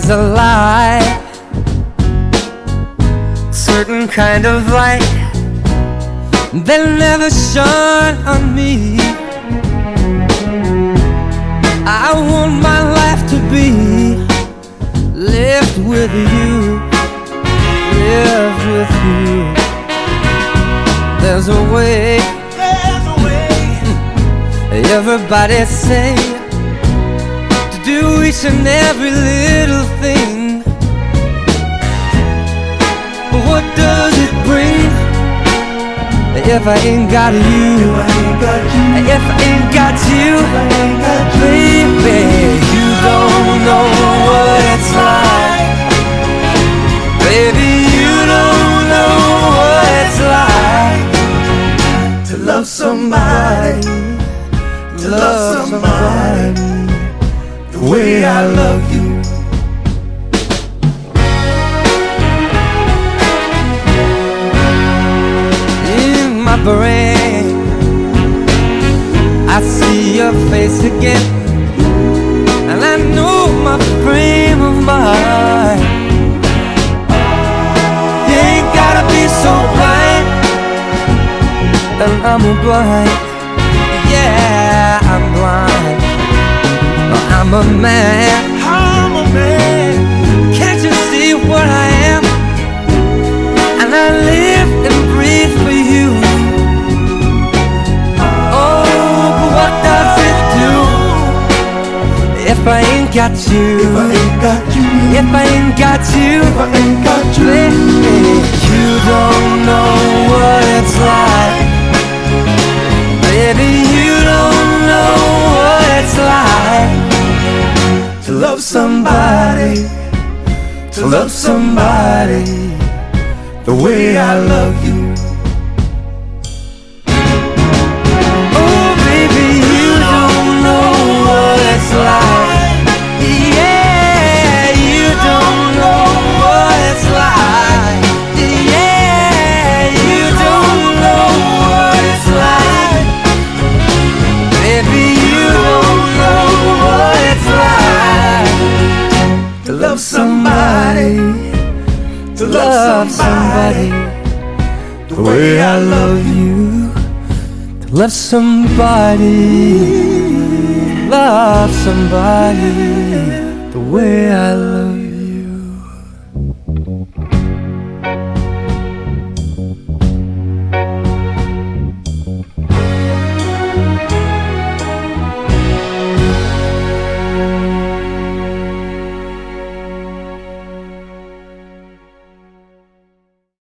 There's a light, certain kind of light that never shone on me. I want my life to be lived with you, lived with you. There's a way, There's a way. everybody say, do each and every little thing. But what does it bring if I ain't got you? If I ain't got you, If I ain't got you, ain't got you, baby, you don't know what it's like. Baby, you don't know what it's like to love somebody, to love somebody I love you. in my brain. I see your face again, and I know my frame of mind. You ain't gotta be so blind, and I'm blind. Yeah, I'm. I'm a man. I'm a man. Can't you see what I am? And I live and breathe for you. Oh, but what does it do if I ain't got you? If I ain't got you, If I ain't got you, love somebody the way I love you. Somebody the way I love you. to love somebody, love somebody the way I love.